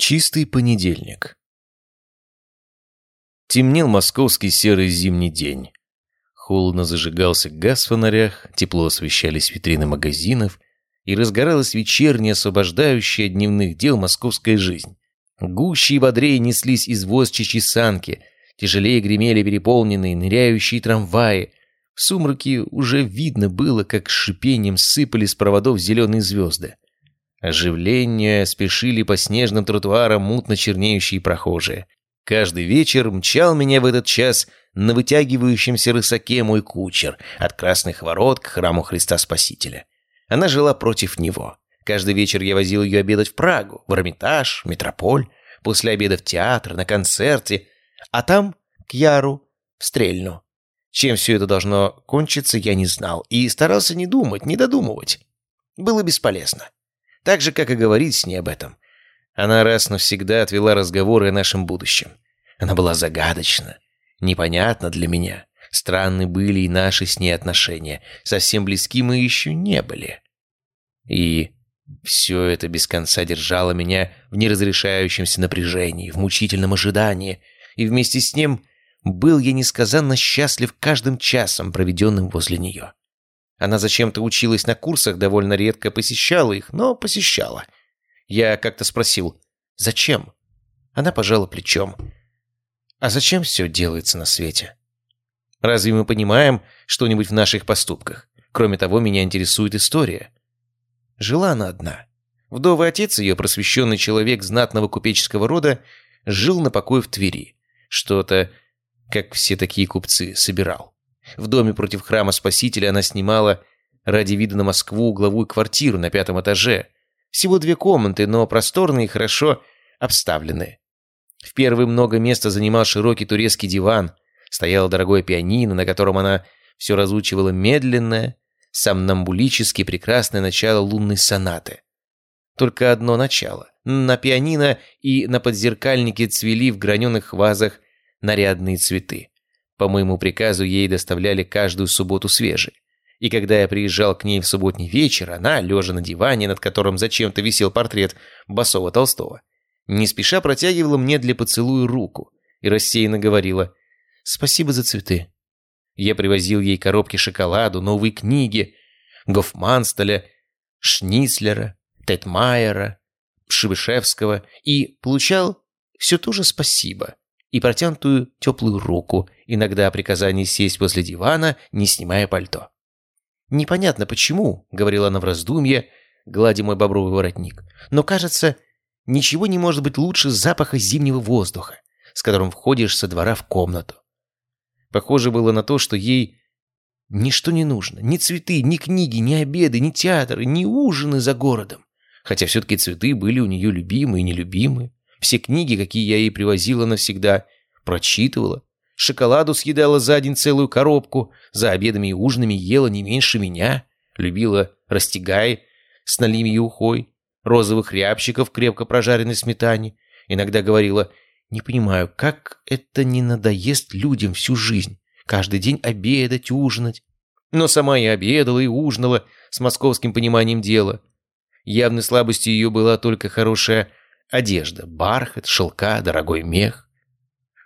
Чистый понедельник. Темнел московский серый зимний день. Холодно зажигался газ в фонарях, тепло освещались витрины магазинов, и разгоралась вечерняя, освобождающая дневных дел московская жизнь. Гуще и бодрее неслись извозчичьи санки, тяжелее гремели переполненные, ныряющие трамваи. В сумраке уже видно было, как шипением сыпали с проводов зеленые звезды. Оживление спешили по снежным тротуарам мутно чернеющие прохожие. Каждый вечер мчал меня в этот час на вытягивающемся рысаке мой кучер от Красных Ворот к храму Христа Спасителя. Она жила против него. Каждый вечер я возил ее обедать в Прагу, в Эрмитаж, в Метрополь, после обеда в театр, на концерте, а там к Яру, в Стрельну. Чем все это должно кончиться, я не знал и старался не думать, не додумывать. Было бесполезно так же, как и говорить с ней об этом. Она раз навсегда отвела разговоры о нашем будущем. Она была загадочна, непонятна для меня. Странны были и наши с ней отношения. Совсем близки мы еще не были. И все это без конца держало меня в неразрешающемся напряжении, в мучительном ожидании. И вместе с ним был я несказанно счастлив каждым часом, проведенным возле нее. Она зачем-то училась на курсах, довольно редко посещала их, но посещала. Я как-то спросил, зачем? Она пожала плечом. А зачем все делается на свете? Разве мы понимаем что-нибудь в наших поступках? Кроме того, меня интересует история. Жила она одна. Вдовый отец ее, просвещенный человек знатного купеческого рода, жил на покое в Твери. Что-то, как все такие купцы, собирал. В доме против храма Спасителя она снимала ради вида на Москву угловую квартиру на пятом этаже. Всего две комнаты, но просторные и хорошо обставленные. В первой много места занимал широкий турецкий диван. Стояло дорогое пианино, на котором она все разучивала медленное, сомнамбулически прекрасное начало лунной сонаты. Только одно начало. На пианино и на подзеркальнике цвели в граненых вазах нарядные цветы. По моему приказу ей доставляли каждую субботу свежие. И когда я приезжал к ней в субботний вечер, она, лежа на диване, над которым зачем-то висел портрет Басова Толстого, не спеша протягивала мне для поцелуя руку и рассеянно говорила «Спасибо за цветы». Я привозил ей коробки шоколаду, новые книги, Гофманстеля, Шницлера, Тетмайера, Шибышевского и получал все то же спасибо и протянутую теплую руку, иногда приказание сесть возле дивана, не снимая пальто. «Непонятно почему», — говорила она в раздумье, гладя мой бобровый воротник, «но, кажется, ничего не может быть лучше запаха зимнего воздуха, с которым входишь со двора в комнату». Похоже было на то, что ей ничто не нужно, ни цветы, ни книги, ни обеды, ни театры, ни ужины за городом. Хотя все-таки цветы были у нее любимые и нелюбимые. Все книги, какие я ей привозила навсегда, прочитывала. Шоколаду съедала за день целую коробку, за обедами и ужинами ела не меньше меня. Любила растягай с налими и ухой, розовых рябчиков крепко прожаренной сметане. Иногда говорила, не понимаю, как это не надоест людям всю жизнь, каждый день обедать, ужинать. Но сама и обедала, и ужинала с московским пониманием дела. Явной слабостью ее была только хорошая Одежда, бархат, шелка, дорогой мех.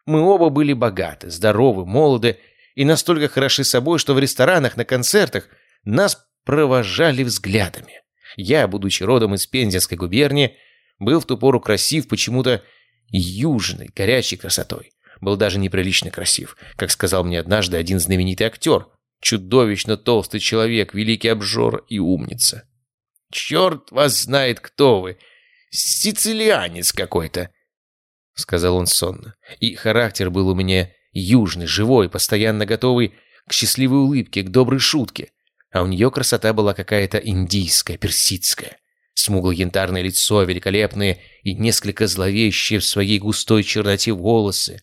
Мы оба были богаты, здоровы, молоды и настолько хороши собой, что в ресторанах, на концертах нас провожали взглядами. Я, будучи родом из Пензенской губернии, был в ту пору красив почему-то южной, горячей красотой. Был даже неприлично красив, как сказал мне однажды один знаменитый актер. Чудовищно толстый человек, великий обжор и умница. «Черт вас знает, кто вы!» Сицилианец какой-то», — сказал он сонно. И характер был у меня южный, живой, постоянно готовый к счастливой улыбке, к доброй шутке. А у нее красота была какая-то индийская, персидская. Смуглое янтарное лицо, великолепные и несколько зловещие в своей густой черноте волосы.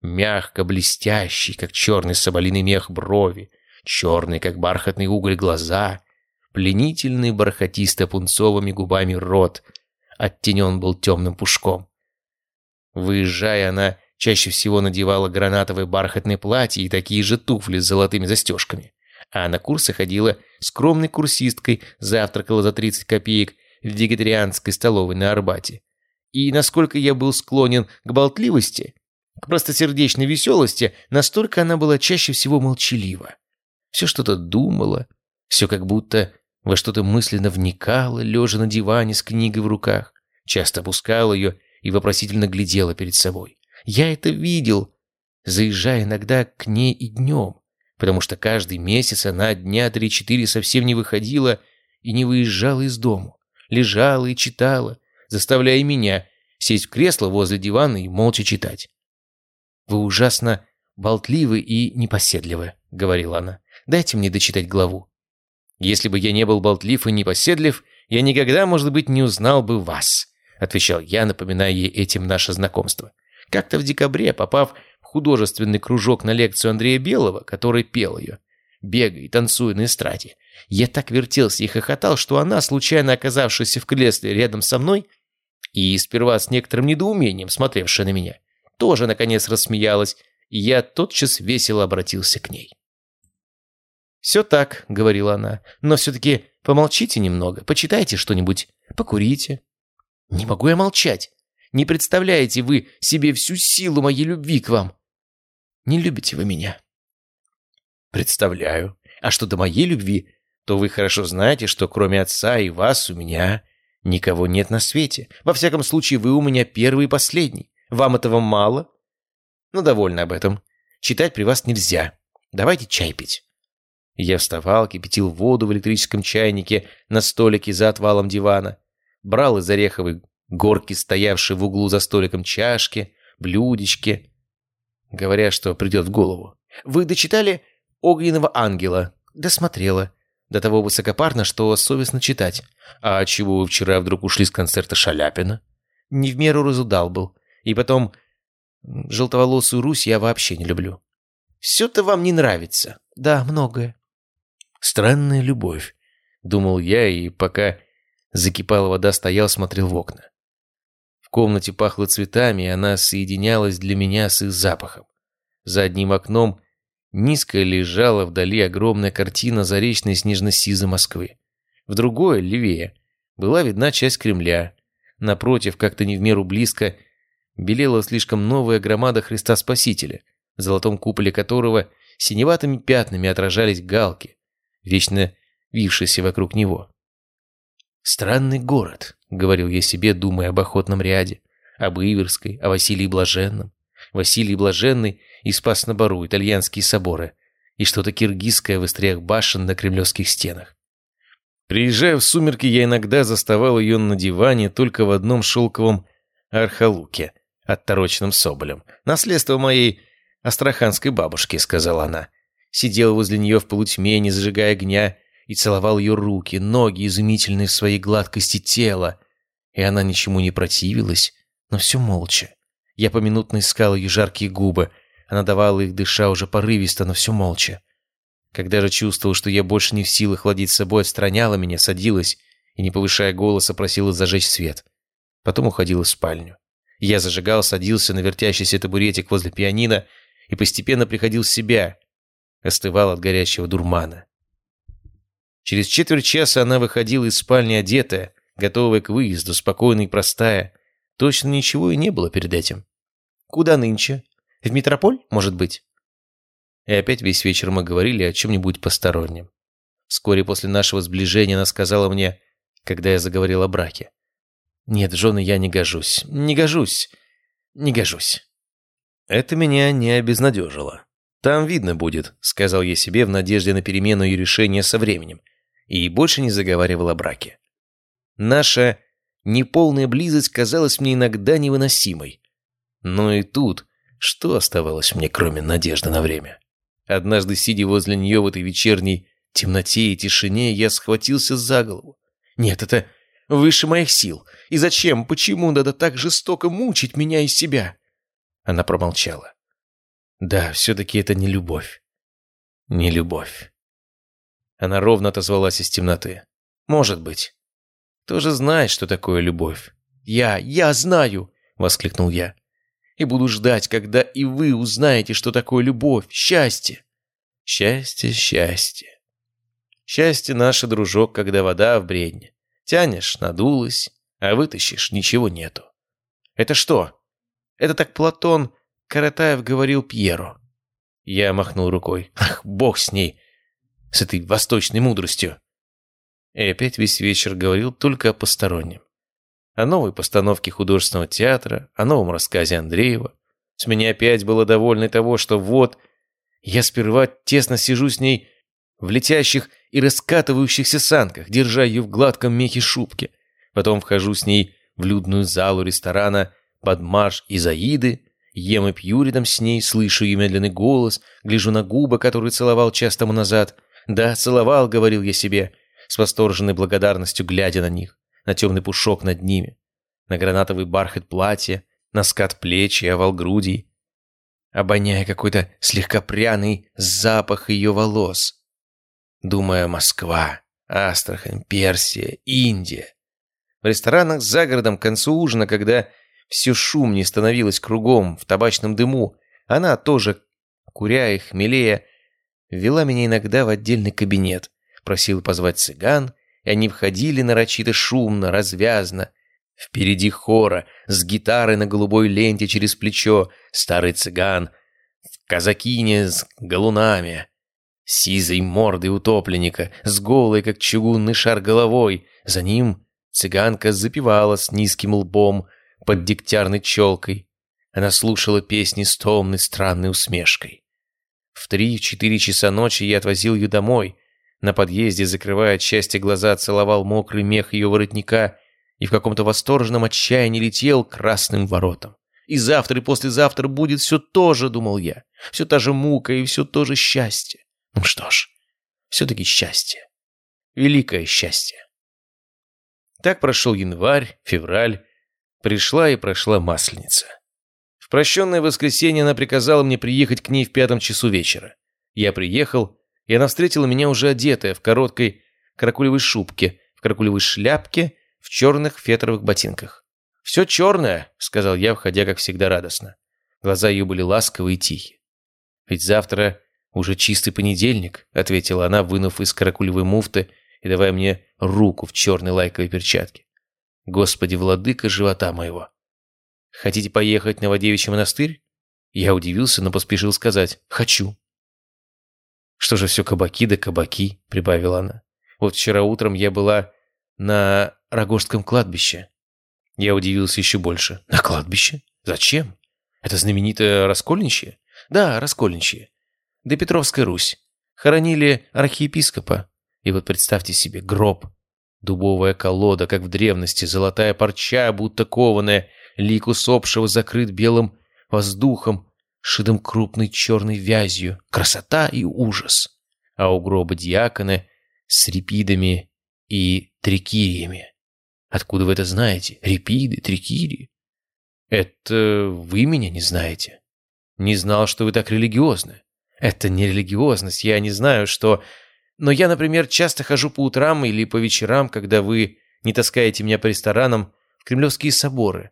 Мягко блестящий, как черный соболиный мех брови, черный, как бархатный уголь глаза, пленительный бархатисто-пунцовыми губами рот — оттенен был темным пушком. Выезжая, она чаще всего надевала гранатовое бархатное платье и такие же туфли с золотыми застежками. А на курсы ходила скромной курсисткой, завтракала за 30 копеек в вегетарианской столовой на Арбате. И насколько я был склонен к болтливости, к простосердечной веселости, настолько она была чаще всего молчалива. Все что-то думала, все как будто во что-то мысленно вникала, лежа на диване с книгой в руках, часто опускала ее и вопросительно глядела перед собой. Я это видел, заезжая иногда к ней и днем, потому что каждый месяц она дня три-четыре совсем не выходила и не выезжала из дому, лежала и читала, заставляя меня сесть в кресло возле дивана и молча читать. «Вы ужасно болтливы и непоседливы», — говорила она. «Дайте мне дочитать главу». «Если бы я не был болтлив и непоседлив, я никогда, может быть, не узнал бы вас», — отвечал я, напоминая ей этим наше знакомство. Как-то в декабре, попав в художественный кружок на лекцию Андрея Белого, который пел ее, бегая и танцуя на эстраде, я так вертелся и хохотал, что она, случайно оказавшаяся в кресле рядом со мной, и сперва с некоторым недоумением смотревшая на меня, тоже, наконец, рассмеялась, и я тотчас весело обратился к ней. «Все так», — говорила она, — «но все-таки помолчите немного, почитайте что-нибудь, покурите». «Не могу я молчать. Не представляете вы себе всю силу моей любви к вам. Не любите вы меня». «Представляю. А что до моей любви, то вы хорошо знаете, что кроме отца и вас у меня никого нет на свете. Во всяком случае, вы у меня первый и последний. Вам этого мало? Ну, довольно об этом. Читать при вас нельзя. Давайте чай пить. Я вставал, кипятил воду в электрическом чайнике на столике за отвалом дивана, брал из ореховой горки, стоявшей в углу за столиком чашки, блюдечки, говоря, что придет в голову. «Вы дочитали «Огненного ангела»?» «Досмотрела. До того высокопарно, что совестно читать. А чего вы вчера вдруг ушли с концерта Шаляпина? Не в меру разудал был. И потом, желтоволосую Русь я вообще не люблю. Все-то вам не нравится. Да, многое. Странная любовь, думал я, и пока закипала вода, стоял, смотрел в окна. В комнате пахло цветами, и она соединялась для меня с их запахом. За одним окном Низко лежала вдали огромная картина заречной снежно-сизы Москвы. В другое, левее, была видна часть Кремля. Напротив, как-то не в меру близко, белела слишком новая громада Христа Спасителя, в золотом куполе которого синеватыми пятнами отражались галки, вечно вившиеся вокруг него. «Странный город», — говорил я себе, думая об охотном ряде, об Иверской, о Василии Блаженном. Василий Блаженный и Спас-на-Бару, итальянские соборы, и что-то киргизское в остриях башен на кремлевских стенах. Приезжая в сумерки, я иногда заставал ее на диване только в одном шелковом архалуке, оттороченном соболем. «Наследство моей астраханской бабушки», — сказала она. Сидел возле нее в полутьме, не зажигая огня, и целовал ее руки, ноги, изумительные в своей гладкости тела. И она ничему не противилась, но все молча. Я поминутно искал ее жаркие губы, она давала их, дыша уже порывисто, но все молча. Когда же чувствовал, что я больше не в силах владеть собой, отстраняла меня, садилась и, не повышая голоса, просила зажечь свет. Потом уходила в спальню. Я зажигал, садился на вертящийся табуретик возле пианино и постепенно приходил в себя, остывал от горячего дурмана. Через четверть часа она выходила из спальни одетая, готовая к выезду, спокойная и простая. Точно ничего и не было перед этим. «Куда нынче?» В метрополь, может быть?» И опять весь вечер мы говорили о чем-нибудь постороннем. Вскоре после нашего сближения она сказала мне, когда я заговорил о браке. «Нет, жены я не гожусь. Не гожусь. Не гожусь». Это меня не обезнадежило. «Там видно будет», — сказал я себе в надежде на перемену ее решения со временем, и больше не заговаривал о браке. Наша неполная близость казалась мне иногда невыносимой. Но и тут что оставалось мне, кроме надежды на время? Однажды, сидя возле нее в этой вечерней темноте и тишине, я схватился за голову. Нет, это выше моих сил. И зачем, почему надо так жестоко мучить меня и себя? Она промолчала. Да, все-таки это не любовь. Не любовь. Она ровно отозвалась из темноты. Может быть. Тоже знает, что такое любовь. Я, я знаю, воскликнул я и буду ждать, когда и вы узнаете, что такое любовь, счастье. Счастье, счастье. Счастье наше, дружок, когда вода в бредне. Тянешь, надулась, а вытащишь, ничего нету. Это что? Это так Платон Каратаев говорил Пьеру. Я махнул рукой. Ах, бог с ней, с этой восточной мудростью. И опять весь вечер говорил только о постороннем. О новой постановке художественного театра, о новом рассказе Андреева. С меня опять было довольно того, что вот, я сперва тесно сижу с ней в летящих и раскатывающихся санках, держа ее в гладком мехе шубки. Потом вхожу с ней в людную залу ресторана под марш Изаиды, ем и пью рядом с ней, слышу ее медленный голос, гляжу на губы, которые целовал час тому назад. Да, целовал, говорил я себе, с восторженной благодарностью глядя на них, на темный пушок над ними, на гранатовый бархат платья, на скат плеч и овал грудей, обоняя какой-то слегка пряный запах ее волос. Думая, Москва, Астрахань, Персия, Индия. В ресторанах за городом к концу ужина, когда все шумнее становилось кругом, в табачном дыму, она тоже, куря и хмелея, вела меня иногда в отдельный кабинет, просила позвать цыган, и они входили нарочито шумно, развязно. Впереди хора, с гитарой на голубой ленте через плечо, старый цыган, в казакине с галунами, сизой мордой утопленника, с голой, как чугунный шар головой. За ним цыганка запевала с низким лбом под дегтярной челкой. Она слушала песни с томной странной усмешкой. В три-четыре часа ночи я отвозил ее домой. На подъезде, закрывая от счастья глаза, целовал мокрый мех ее воротника и в каком-то восторженном отчаянии летел красным воротам. И завтра, и послезавтра будет все то же, думал я. Все та же мука и все то же счастье. Ну что ж, все-таки счастье. Великое счастье. Так прошел январь, февраль. Пришла и прошла масленица. В прощенное воскресенье она приказала мне приехать к ней в пятом часу вечера. Я приехал, и она встретила меня уже одетая в короткой каракулевой шубке, в каракулевой шляпке, в черных фетровых ботинках. «Все черное», — сказал я, входя, как всегда, радостно. Глаза ее были ласковые и тихие. «Ведь завтра «Уже чистый понедельник», — ответила она, вынув из каракулевой муфты и давая мне руку в черной лайковой перчатке. «Господи, владыка живота моего! Хотите поехать на Водевичий монастырь?» Я удивился, но поспешил сказать «хочу». «Что же все кабаки да кабаки», — прибавила она. «Вот вчера утром я была на Рогожском кладбище». Я удивился еще больше. «На кладбище? Зачем? Это знаменитое Раскольничье?» «Да, Раскольничье. Да Петровская Русь. Хоронили архиепископа. И вот представьте себе гроб. Дубовая колода, как в древности, золотая парча, будто кованая, лик усопшего закрыт белым воздухом, шитым крупной черной вязью. Красота и ужас. А у гроба диаконы с репидами и трикириями. Откуда вы это знаете? Репиды, трикирии? Это вы меня не знаете. Не знал, что вы так религиозны. Это не религиозность, я не знаю, что... Но я, например, часто хожу по утрам или по вечерам, когда вы не таскаете меня по ресторанам, в кремлевские соборы.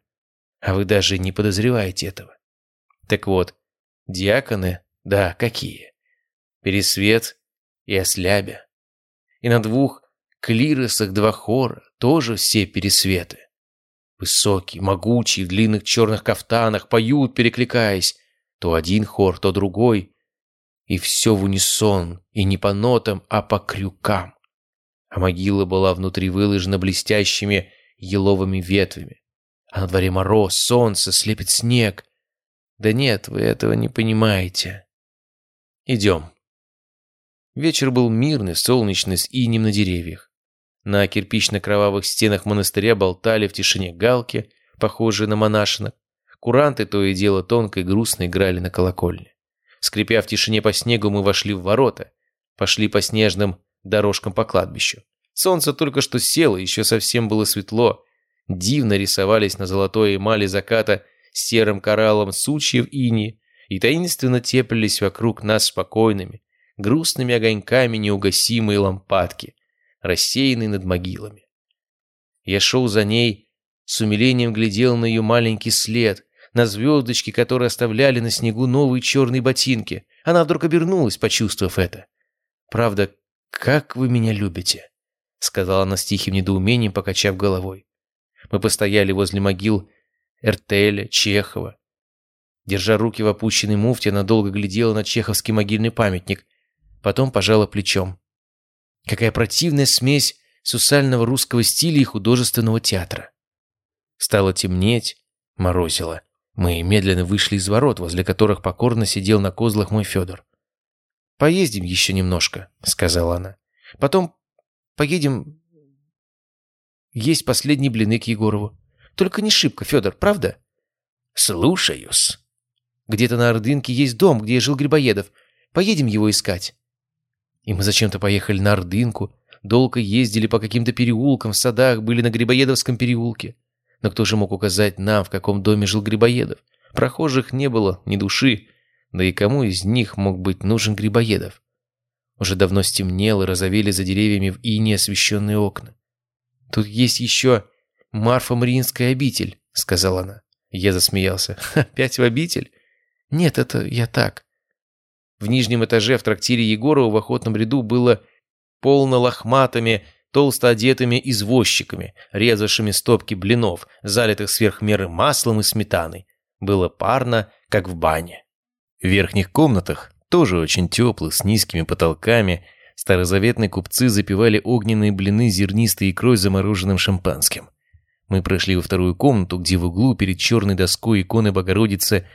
А вы даже не подозреваете этого. Так вот, диаконы, да, какие? Пересвет и Ослябя. И на двух клиросах два хора, тоже все пересветы. Высокие, могучие, в длинных черных кафтанах, поют, перекликаясь. То один хор, то другой, и все в унисон, и не по нотам, а по крюкам. А могила была внутри выложена блестящими еловыми ветвями. А на дворе мороз, солнце, слепит снег. Да нет, вы этого не понимаете. Идем. Вечер был мирный, солнечный, с инем на деревьях. На кирпично-кровавых стенах монастыря болтали в тишине галки, похожие на монашинок. Куранты то и дело тонко и грустно играли на колокольне. Скрипя в тишине по снегу, мы вошли в ворота. Пошли по снежным дорожкам по кладбищу. Солнце только что село, еще совсем было светло. Дивно рисовались на золотой эмали заката серым кораллом сучьев ини и таинственно теплились вокруг нас спокойными, грустными огоньками неугасимые лампадки, рассеянные над могилами. Я шел за ней, с умилением глядел на ее маленький след, на звездочки, которые оставляли на снегу новые черные ботинки. Она вдруг обернулась, почувствовав это. «Правда, как вы меня любите?» — сказала она с тихим недоумением, покачав головой. Мы постояли возле могил Эртеля, Чехова. Держа руки в опущенной муфте, она долго глядела на чеховский могильный памятник, потом пожала плечом. Какая противная смесь сусального русского стиля и художественного театра. Стало темнеть, морозило. Мы медленно вышли из ворот, возле которых покорно сидел на козлах мой Федор. «Поездим еще немножко», — сказала она. «Потом поедем есть последние блины к Егорову. Только не шибко, Федор, правда?» «Слушаюсь». «Где-то на Ордынке есть дом, где жил Грибоедов. Поедем его искать». И мы зачем-то поехали на Ордынку, долго ездили по каким-то переулкам, в садах, были на Грибоедовском переулке. Но кто же мог указать нам, в каком доме жил Грибоедов? Прохожих не было, ни души. Да и кому из них мог быть нужен Грибоедов? Уже давно стемнело, розовели за деревьями в ине освещенные окна. «Тут есть еще Марфа Мариинская обитель», — сказала она. Я засмеялся. «Опять в обитель?» «Нет, это я так». В нижнем этаже в трактире Егорова в охотном ряду было полно лохматыми, толсто одетыми извозчиками, резавшими стопки блинов, залитых сверх меры маслом и сметаной. Было парно, как в бане. В верхних комнатах, тоже очень теплых, с низкими потолками, старозаветные купцы запивали огненные блины зернистой икрой замороженным шампанским. Мы прошли во вторую комнату, где в углу перед черной доской иконы Богородицы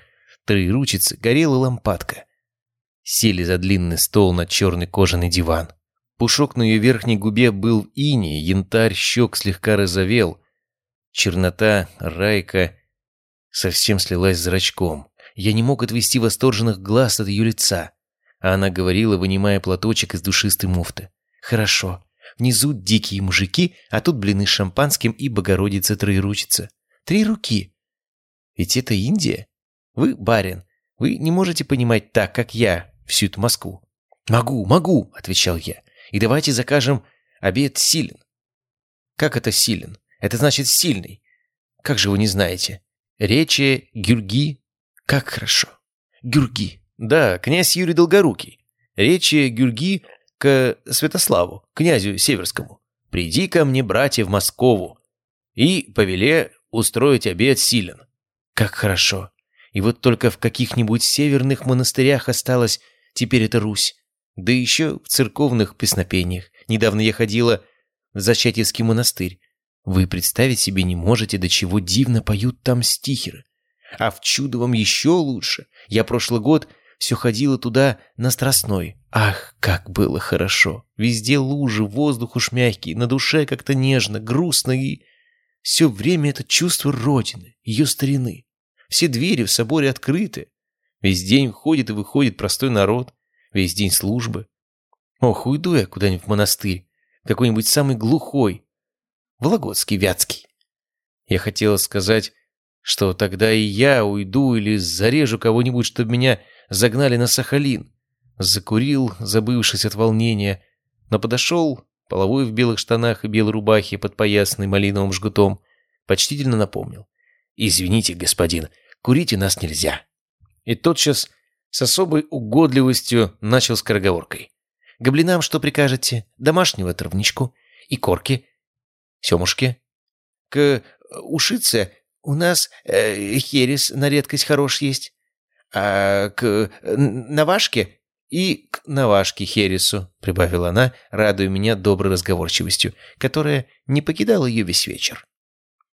Троеручицы горела лампадка. Сели за длинный стол на черный кожаный диван. Пушок на ее верхней губе был в ине, янтарь щек слегка розовел. Чернота, райка совсем слилась с зрачком. Я не мог отвести восторженных глаз от ее лица. А она говорила, вынимая платочек из душистой муфты. «Хорошо. Внизу дикие мужики, а тут блины с шампанским и Богородица Троеручица. Три руки. Ведь это Индия. Вы, барин, вы не можете понимать так, как я, всю эту Москву». «Могу, могу», — отвечал я. «И давайте закажем обед силен». «Как это силен? Это значит сильный. Как же вы не знаете? Речи Гюрги как хорошо. Гюрги. Да, князь Юрий Долгорукий. Речи Гюрги к Святославу, князю Северскому. Приди ко мне, братья, в Москову. И повеле устроить обед силен. Как хорошо. И вот только в каких-нибудь северных монастырях осталась теперь эта Русь. Да еще в церковных песнопениях. Недавно я ходила в Зачатьевский монастырь. Вы представить себе не можете, до чего дивно поют там стихеры. А в Чудовом еще лучше. Я прошлый год все ходила туда на Страстной. Ах, как было хорошо. Везде лужи, воздух уж мягкий, на душе как-то нежно, грустно и... Все время это чувство Родины, ее старины. Все двери в соборе открыты. Весь день входит и выходит простой народ. Весь день службы. Ох, уйду я куда-нибудь в монастырь. Какой-нибудь самый глухой. Вологодский, Вятский. Я хотела сказать что тогда и я уйду или зарежу кого-нибудь, чтобы меня загнали на Сахалин. Закурил, забывшись от волнения, но подошел, половой в белых штанах и белой рубахе под поясной малиновым жгутом, почтительно напомнил. «Извините, господин, курить у нас нельзя». И тотчас с особой угодливостью начал скороговоркой. «Гоблинам что прикажете? Домашнего травничку? И корки? Семушки? К ушице «У нас э, херес на редкость хорош есть. А к навашке и к навашке хересу», — прибавила она, радуя меня доброй разговорчивостью, которая не покидала ее весь вечер.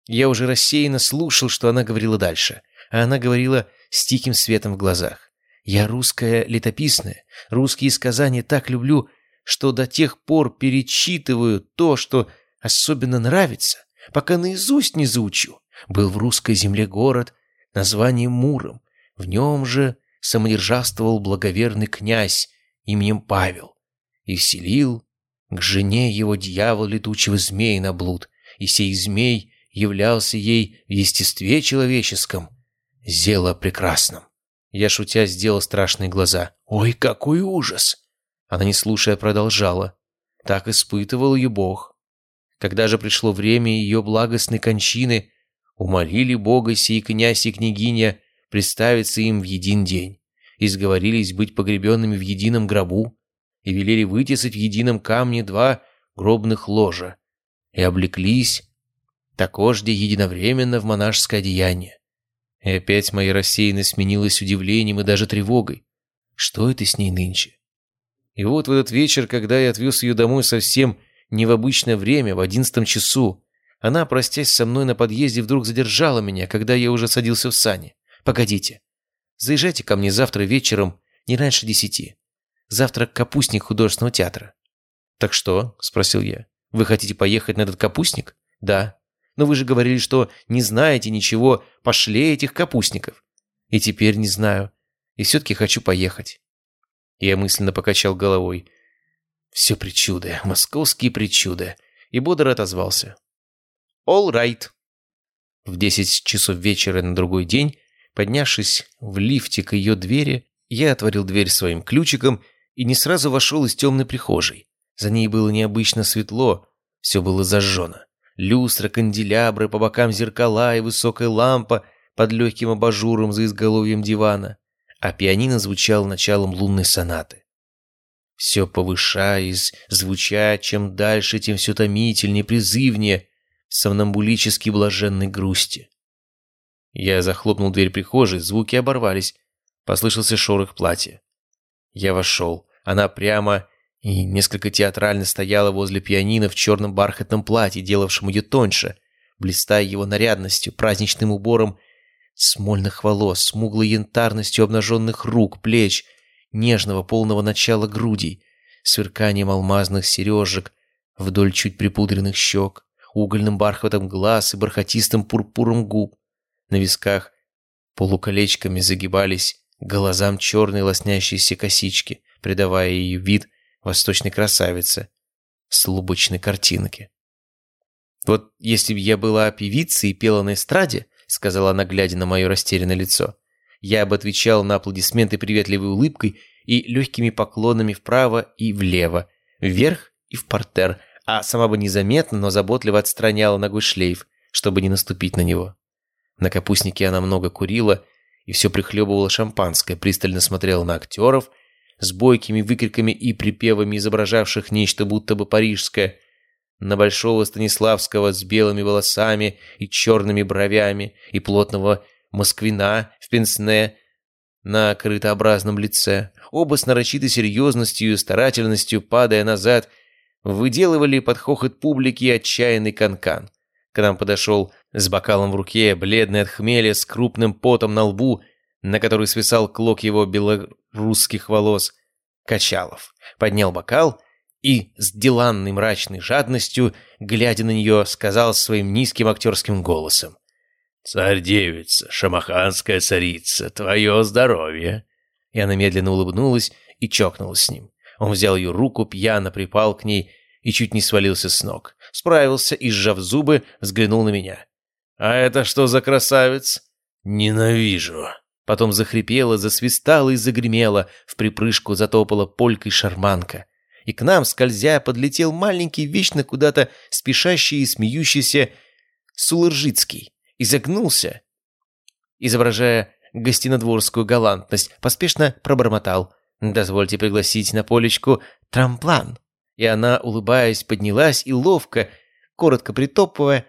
Я уже рассеянно слушал, что она говорила дальше, а она говорила с тихим светом в глазах. «Я русская летописная, русские сказания так люблю, что до тех пор перечитываю то, что особенно нравится, пока наизусть не заучу. Был в русской земле город, названием Муром. В нем же самодержавствовал благоверный князь именем Павел. И вселил к жене его дьявол летучего змея на блуд, и сей змей являлся ей в естестве человеческом, зело прекрасном. Я, шутя, сделал страшные глаза. «Ой, какой ужас!» Она, не слушая, продолжала. Так испытывал ее Бог. Когда же пришло время ее благостной кончины, Умолили Бога сей князь и княгиня представиться им в един день, и сговорились быть погребенными в едином гробу, и велели вытесать в едином камне два гробных ложа, и облеклись такожде единовременно в монашеское одеяние. И опять моя рассеянность сменилась удивлением и даже тревогой. Что это с ней нынче? И вот в этот вечер, когда я отвез ее домой совсем не в обычное время, в одиннадцатом часу, она, простясь со мной на подъезде, вдруг задержала меня, когда я уже садился в сани. «Погодите. Заезжайте ко мне завтра вечером, не раньше десяти. Завтра капустник художественного театра». «Так что?» – спросил я. «Вы хотите поехать на этот капустник?» «Да. Но вы же говорили, что не знаете ничего пошлее этих капустников». «И теперь не знаю. И все-таки хочу поехать». Я мысленно покачал головой. «Все причуды, московские причуды». И бодро отозвался. «All right». В десять часов вечера на другой день, поднявшись в лифте к ее двери, я отворил дверь своим ключиком и не сразу вошел из темной прихожей. За ней было необычно светло, все было зажжено. Люстра, канделябры, по бокам зеркала и высокая лампа под легким абажуром за изголовьем дивана, а пианино звучало началом лунной сонаты. Все повышаясь, звуча, чем дальше, тем все томительнее, призывнее, сомнамбулически блаженной грусти. Я захлопнул дверь прихожей, звуки оборвались, послышался шорох платья. Я вошел, она прямо и несколько театрально стояла возле пианино в черном бархатном платье, делавшем ее тоньше, блистая его нарядностью, праздничным убором смольных волос, смуглой янтарностью обнаженных рук, плеч, нежного полного начала грудей, сверканием алмазных сережек вдоль чуть припудренных щек, угольным бархатом глаз и бархатистым пурпуром губ. На висках полуколечками загибались глазам черные лоснящиеся косички, придавая ей вид восточной красавицы с лубочной картинки. «Вот если бы я была певицей и пела на эстраде», сказала она, глядя на мое растерянное лицо, я бы отвечал на аплодисменты приветливой улыбкой и легкими поклонами вправо и влево, вверх и в портер, а сама бы незаметно, но заботливо отстраняла ногой шлейф, чтобы не наступить на него. На капустнике она много курила и все прихлебывала шампанское, пристально смотрела на актеров с бойкими выкриками и припевами, изображавших нечто будто бы парижское, на большого Станиславского с белыми волосами и черными бровями, и плотного москвина в пенсне на крытообразном лице. Оба с нарочитой серьезностью и старательностью, падая назад, выделывали под хохот публики отчаянный канкан. -кан. К нам подошел с бокалом в руке, бледный от хмеля, с крупным потом на лбу, на который свисал клок его белорусских волос, Качалов. Поднял бокал и с деланной мрачной жадностью, глядя на нее, сказал своим низким актерским голосом. «Царь-девица, шамаханская царица, твое здоровье!» И она медленно улыбнулась и чокнулась с ним. Он взял ее руку, пьяно припал к ней и чуть не свалился с ног. Справился и, сжав зубы, взглянул на меня. «А это что за красавец?» «Ненавижу!» Потом захрипела, засвистала и загремела, в припрыжку затопала полькой шарманка. И к нам, скользя, подлетел маленький, вечно куда-то спешащий и смеющийся Сулыржицкий. Изогнулся, изображая гостинодворскую галантность, поспешно пробормотал. «Дозвольте пригласить на полечку трамплан». И она, улыбаясь, поднялась и ловко, коротко притопывая,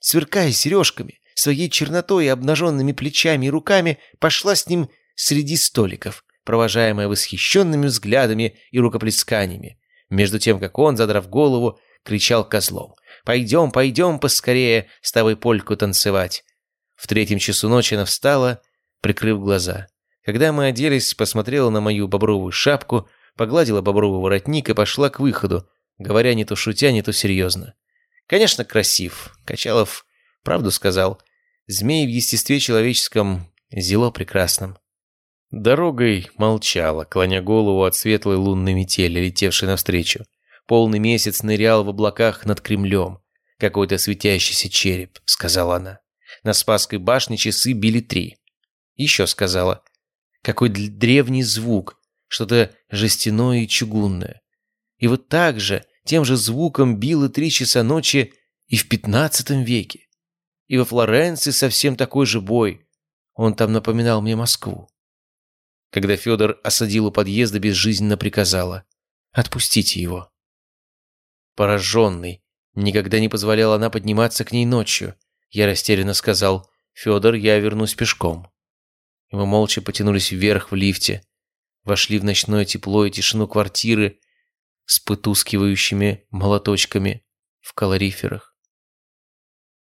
сверкая сережками, своей чернотой и обнаженными плечами и руками, пошла с ним среди столиков, провожаемая восхищенными взглядами и рукоплесканиями, между тем, как он, задрав голову, кричал козлом. «Пойдем, пойдем поскорее с тобой польку танцевать». В третьем часу ночи она встала, прикрыв глаза. Когда мы оделись, посмотрела на мою бобровую шапку, погладила бобровый воротник и пошла к выходу, говоря не то шутя, не то серьезно. Конечно, красив. Качалов правду сказал. Змей в естестве человеческом зело прекрасном. Дорогой молчала, клоня голову от светлой лунной метели, летевшей навстречу. Полный месяц нырял в облаках над Кремлем. Какой-то светящийся череп, сказала она. На Спасской башне часы били три. Еще сказала. Какой древний звук, что-то жестяное и чугунное. И вот так же, тем же звуком било три часа ночи и в пятнадцатом веке. И во Флоренции совсем такой же бой. Он там напоминал мне Москву. Когда Федор осадил у подъезда, безжизненно приказала. «Отпустите его». Пораженный, никогда не позволяла она подниматься к ней ночью. Я растерянно сказал. Федор, я вернусь пешком. И мы молча потянулись вверх в лифте, вошли в ночное тепло и тишину квартиры с пытускивающими молоточками в калориферах.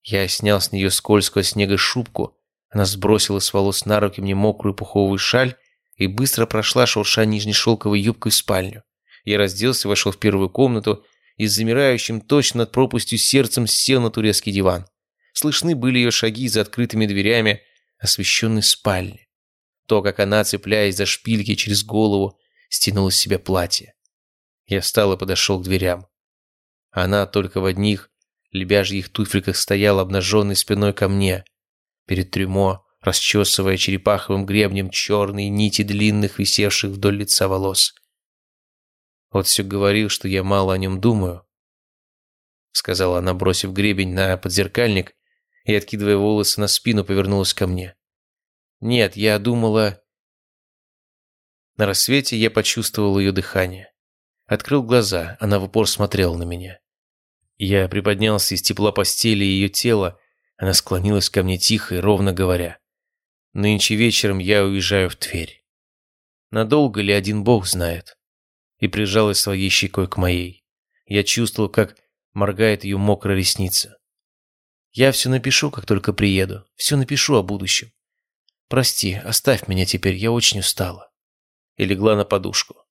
Я снял с нее скользкую снега шубку, она сбросила с волос на руки мне мокрую пуховую шаль и быстро прошла, шурша нижней шелковой юбкой в спальню. Я разделся, вошел в первую комнату и с замирающим точно над пропастью сердцем сел на турецкий диван. Слышны были ее шаги за открытыми дверями освещенной спальни. То, как она, цепляясь за шпильки через голову, стянула с себя платье. Я встал и подошел к дверям. Она только в одних лебяжьих туфельках стояла обнаженной спиной ко мне. Перед трюмо, расчесывая черепаховым гребнем черные нити длинных, висевших вдоль лица волос. Вот все говорил, что я мало о нем думаю. Сказала она, бросив гребень на подзеркальник и, откидывая волосы на спину, повернулась ко мне. Нет, я думала... На рассвете я почувствовал ее дыхание. Открыл глаза, она в упор смотрела на меня. Я приподнялся из тепла постели и ее тела, она склонилась ко мне тихо и ровно говоря. «Нынче вечером я уезжаю в Тверь. Надолго ли один бог знает?» И прижалась своей щекой к моей. Я чувствовал, как моргает ее мокрая ресница. «Я все напишу, как только приеду. Все напишу о будущем. Прости, оставь меня теперь, я очень устала». И легла на подушку.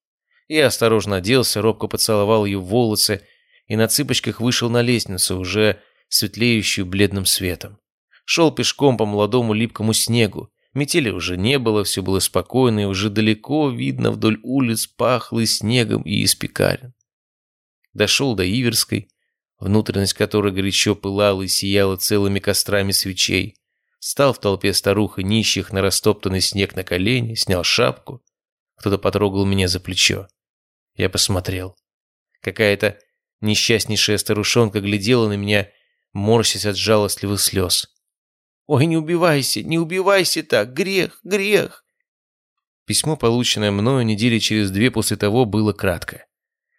Я осторожно оделся, робко поцеловал ее волосы и на цыпочках вышел на лестницу, уже светлеющую бледным светом. Шел пешком по молодому липкому снегу. Метели уже не было, все было спокойно, и уже далеко видно вдоль улиц пахло снегом и из пекарен. Дошел до Иверской, внутренность которой горячо пылала и сияла целыми кострами свечей. Стал в толпе старух и нищих на растоптанный снег на колени, снял шапку. Кто-то потрогал меня за плечо. Я посмотрел. Какая-то несчастнейшая старушонка глядела на меня, морщась от жалостливых слез. «Ой, не убивайся, не убивайся так! Грех, грех!» Письмо, полученное мною недели через две после того, было кратко.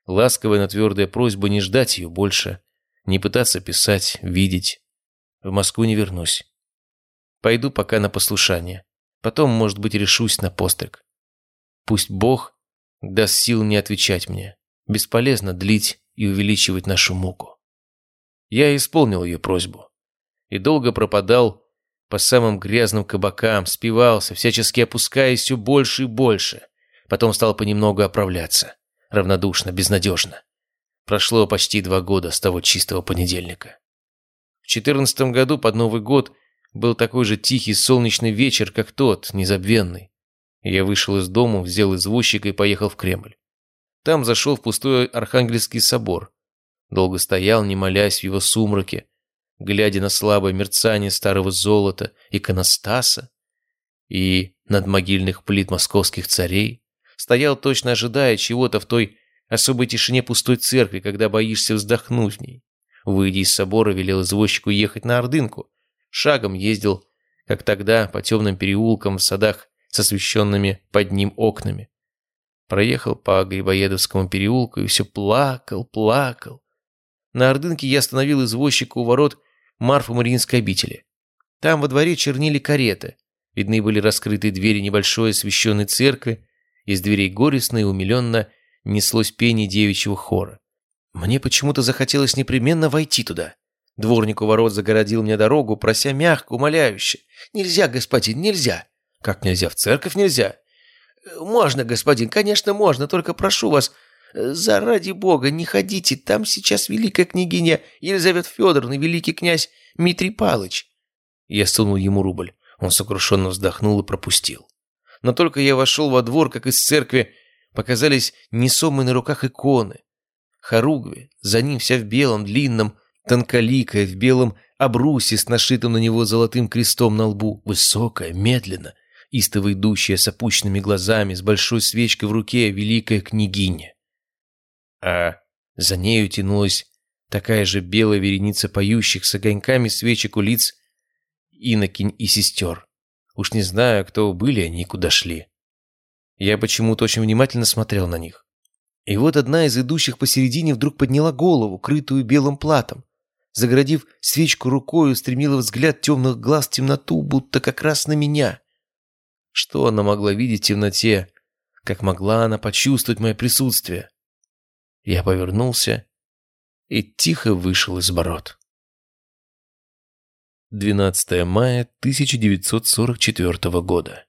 Ласковая, но твердая просьба не ждать ее больше, не пытаться писать, видеть. В Москву не вернусь. Пойду пока на послушание. Потом, может быть, решусь на постриг. Пусть Бог даст сил не отвечать мне. Бесполезно длить и увеличивать нашу муку. Я исполнил ее просьбу. И долго пропадал по самым грязным кабакам, спивался, всячески опускаясь все больше и больше. Потом стал понемногу оправляться. Равнодушно, безнадежно. Прошло почти два года с того чистого понедельника. В четырнадцатом году под Новый год был такой же тихий солнечный вечер, как тот, незабвенный. Я вышел из дома, взял извозчика и поехал в Кремль. Там зашел в пустой Архангельский собор. Долго стоял, не молясь в его сумраке, глядя на слабое мерцание старого золота, иконостаса и над могильных плит московских царей. Стоял, точно ожидая чего-то в той особой тишине пустой церкви, когда боишься вздохнуть в ней. Выйдя из собора, велел извозчику ехать на Ордынку. Шагом ездил, как тогда, по темным переулкам в садах с освещенными под ним окнами. Проехал по Грибоедовскому переулку и все плакал, плакал. На Ордынке я остановил извозчика у ворот Марфу Мариинской обители. Там во дворе чернили кареты. Видны были раскрытые двери небольшой освященной церкви. Из дверей горестно и умиленно неслось пение девичьего хора. Мне почему-то захотелось непременно войти туда. Дворник у ворот загородил мне дорогу, прося мягко, умоляюще. «Нельзя, господин, нельзя!» «Как нельзя? В церковь нельзя?» «Можно, господин, конечно, можно, только прошу вас, заради бога, не ходите, там сейчас великая княгиня Елизавета Федоровна великий князь Дмитрий Палыч». Я сунул ему рубль. Он сокрушенно вздохнул и пропустил. Но только я вошел во двор, как из церкви, показались несомые на руках иконы. Хоругви, за ним вся в белом, длинном, тонколикая, в белом обрусе с нашитым на него золотым крестом на лбу, высокая, медленно, истово идущая с опущенными глазами, с большой свечкой в руке великая княгиня. А за нею тянулась такая же белая вереница поющих с огоньками свечек у лиц инокинь и сестер. Уж не знаю, кто были они и куда шли. Я почему-то очень внимательно смотрел на них. И вот одна из идущих посередине вдруг подняла голову, крытую белым платом. загородив свечку рукой, устремила взгляд темных глаз в темноту, будто как раз на меня. Что она могла видеть в темноте? Как могла она почувствовать мое присутствие? Я повернулся и тихо вышел из ворот. 12 мая 1944 года.